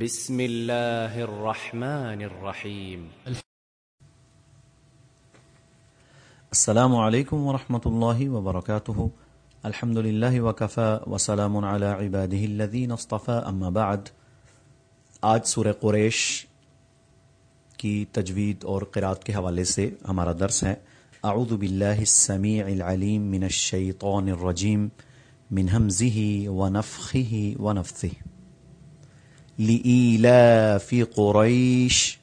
بسم الله الرحمن الرحيم السلام علیکم ورحمۃ اللہ وبرکاتہ۔ الحمد للہ وکفا وسلام علی عباده الذین اصطفى اما بعد۔ آج سورہ قریش کی تجوید اور قرات کے حوالے سے ہمارا درس ہے۔ اعوذ باللہ السمیع العلیم من الشیطان الرجیم، من حمزه ونفخه ونفثه لإیلاف قریش۔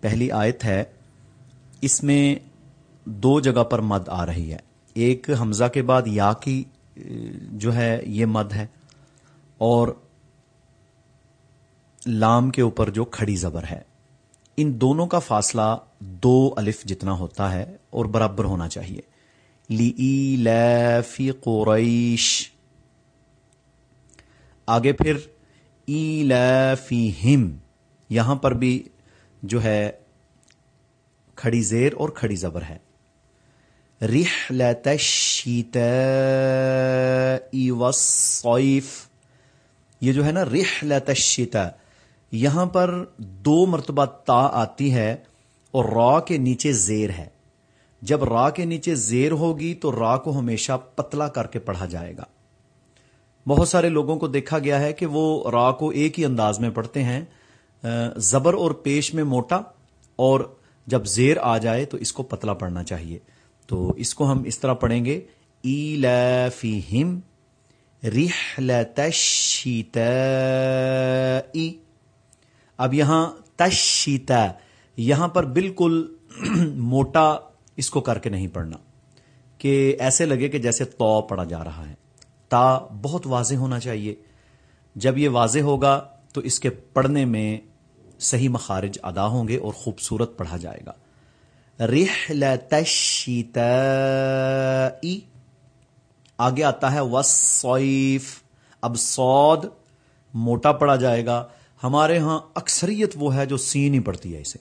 پہلی آیت ہے، اس میں دو جگہ پر مد آ رہی ہے۔ ایک حمزہ کے بعد یا کی جو ہے، یہ مد ہے، اور لام کے اوپر جو کھڑی زبر ہے۔ ان دونوں کا فاصلہ دو الف جتنا ہوتا ہے اور برابر ہونا چاہیے۔ لی قریش۔ آگے پھر ایلافیہم یہاں پر بھی جو ہے کھڑی زیر اور کھڑی زبر ہے۔ رحلت الشتاء والصیف یہ جو ہے نا رحلت الشتاء یہاں پر دو مرتبہ تا آتی ہے اور را کے نیچے زیر ہے۔ جب را کے نیچے زیر ہوگی تو را کو ہمیشہ پتلا کر کے پڑھا جائے گا۔ بہت سارے لوگوں کو دیکھا گیا ہے کہ وہ را کو ایک ہی انداز میں پڑھتے ہیں زبر اور پیش میں موٹا اور جب زیر آ جائے تو اس کو پتلا پڑھنا چاہیے۔ تو اس کو ہم اس طرح پڑھیں گے، ایلافیہم رحلت الشتاء اب یہاں تشیتا، یہاں پر بالکل موٹا اس کو کر کے نہیں پڑھنا، کہ ایسے لگے کہ جیسے تو پڑھا جا رہا ہے۔ تا بہت واضح ہونا چاہیے۔ جب یہ واضح ہوگا تو اس کے پڑھنے میں صحیح مخارج ادا ہوں گے اور خوبصورت پڑھا جائے گا۔ رحلت الشتاء آگے آتا ہے وصیف اب سود موٹا پڑا جائے گا۔ ہمارے ہاں اکثریت وہ ہے جو سین ہی پڑتی ہے اسے۔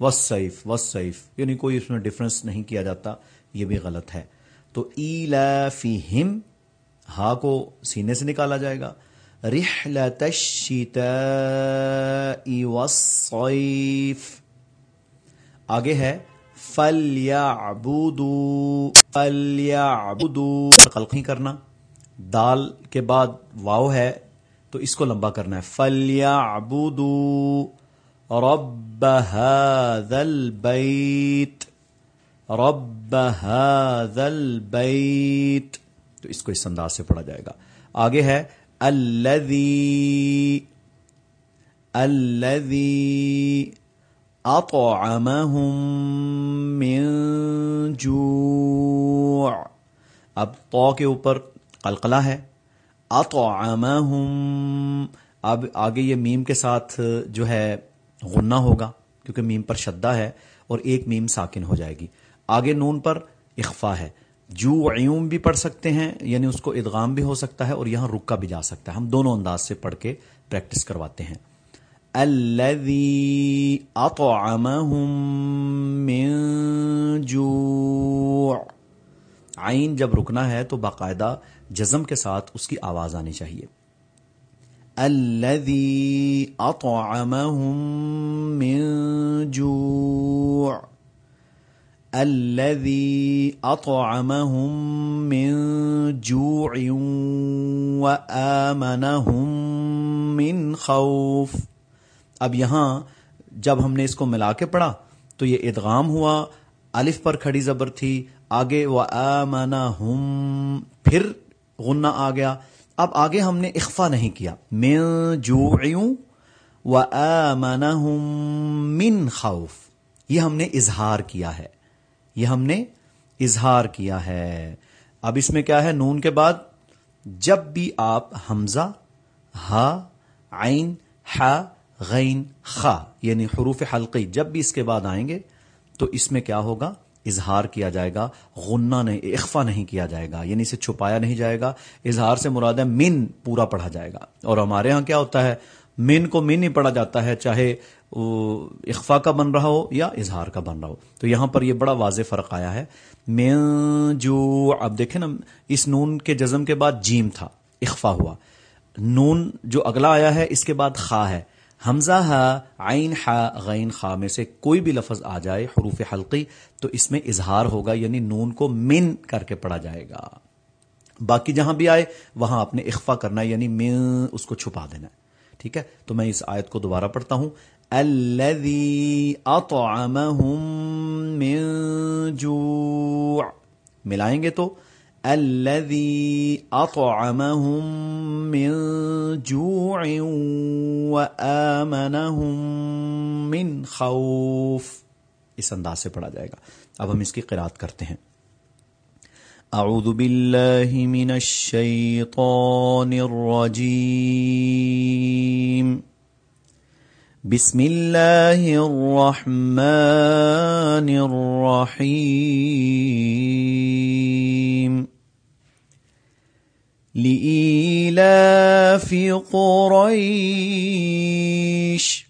وصیف وصیف یعنی کوئی اس میں ڈفرنس نہیں کیا جاتا، یہ بھی غلط ہے۔ تو ایلافیہم ہا کو سینے سے نکالا جائے گا۔ رحلت الشتاء والصیف آگے ہے، فَلْيَعْبُدُوا فَلْيَعْبُدُوا۔ قلقی کرنا۔ دال کے بعد واو ہے، تو اس کو لمبا کرنا ہے۔ فَلْيَعْبُدُوا رَبَّ هَذَا الْبَيْتِ۔ رَبَّ هَذَا الْبَيْتِ۔ تو اس کو اس انداز سے پڑھا جائے گا۔ آگے ہے الذي الذي اطعمهم من جوع۔ اب تو کے اوپر قلقلہ ہے۔ اطعمهم اب آگے یہ میم کے ساتھ جو ہے غنہ ہوگا، کیونکہ میم پر شدہ ہے اور ایک میم ساکن ہو جائے گی۔ آگے نون پر اخفا ہے۔ جو عیوم بھی پڑھ سکتے ہیں یعنی اس کو ادغام بھی ہو سکتا ہے اور یہاں رکا بھی جا سکتا ہے۔ ہم دونوں انداز سے پڑھ کے پریکٹس کرواتے ہیں۔ الذي اطعمهم من جوع۔ عین جب رکنا ہے تو باقاعدہ جزم کے ساتھ اس کی آواز آنی چاہیے۔ الذي اطعمهم من جوع۔ الذي اطعمهم من جوع وآمنهم من خوف۔ اب یہاں جب ہم نے اس کو ملا کے پڑھا تو یہ ادغام ہوا۔ الف پر کھڑی زبر تھی۔ آگے و پھر غنہ آ گیا۔ اب آگے ہم نے اخفا نہیں کیا۔ من جوع و من خوف۔ یہ ہم نے اظہار کیا ہے۔ یہ ہم نے اظہار کیا ہے۔ اب اس میں کیا ہے؟ نون کے بعد، جب بھی آپ حمزہ، ہا، عین ہا غین، خا یعنی حروف حلقی جب بھی اس کے بعد آئیں گے، تو اس میں کیا ہوگا؟ اظہار کیا جائے گا۔ غنہ نہیں، اخفا نہیں کیا جائے گا یعنی اسے چھپایا نہیں جائے گا۔ اظہار سے مراد ہے، من پورا پڑھا جائے گا۔ اور ہمارے ہاں کیا ہوتا ہے؟ من کو من ہی پڑھا جاتا ہے، چاہے اخفا کا بن رہا ہو یا اظہار کا بن رہا ہو۔ تو یہاں پر یہ بڑا واضح فرق آیا ہے۔ میں جو اب دیکھیں نا، اس نون کے جزم کے بعد جیم تھا اخفا ہوا۔ نون جو اگلا آیا ہے، اس کے بعد خا ہے۔ حمزہ ہا، عین ہا، غین خا میں سے کوئی بھی لفظ آ جائے حروف حلقی، تو اس میں اظہار ہوگا یعنی نون کو من کر کے پڑھا جائے گا۔ باقی جہاں بھی آئے، وہاں آپ نے اخفا کرنا ہے یعنی من اس کو چھپا دینا ہے۔ ٹھیک ہے؟ تو میں اس آیت کو دوبارہ پڑھتا ہوں۔ الذي اطعمهم من جوع۔ ملائیں گے تو۔ الذي اطعمهم من جوع وآمنهم من خوف۔ اس انداز سے پڑھا جائے گا۔ اب ہم اس کی قرات کرتے ہیں۔ اعوذ باللہ من الشیطان الرجیم بسم اللہ الرحمن الرحیم لإيلاف قريش.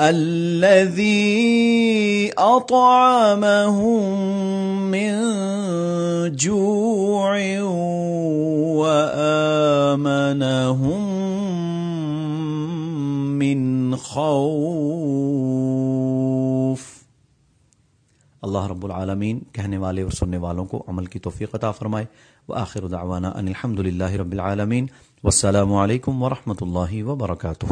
الذي اطعمهم من جوع وامنهم من خوف اللہ رب العالمین کہنے والے اور سننے والوں کو عمل کی توفیق عطا فرمائے۔ وآخر دعوانا ان الحمد للہ رب العالمین۔ والسلام علیکم ورحمۃ اللہ وبرکاتہ۔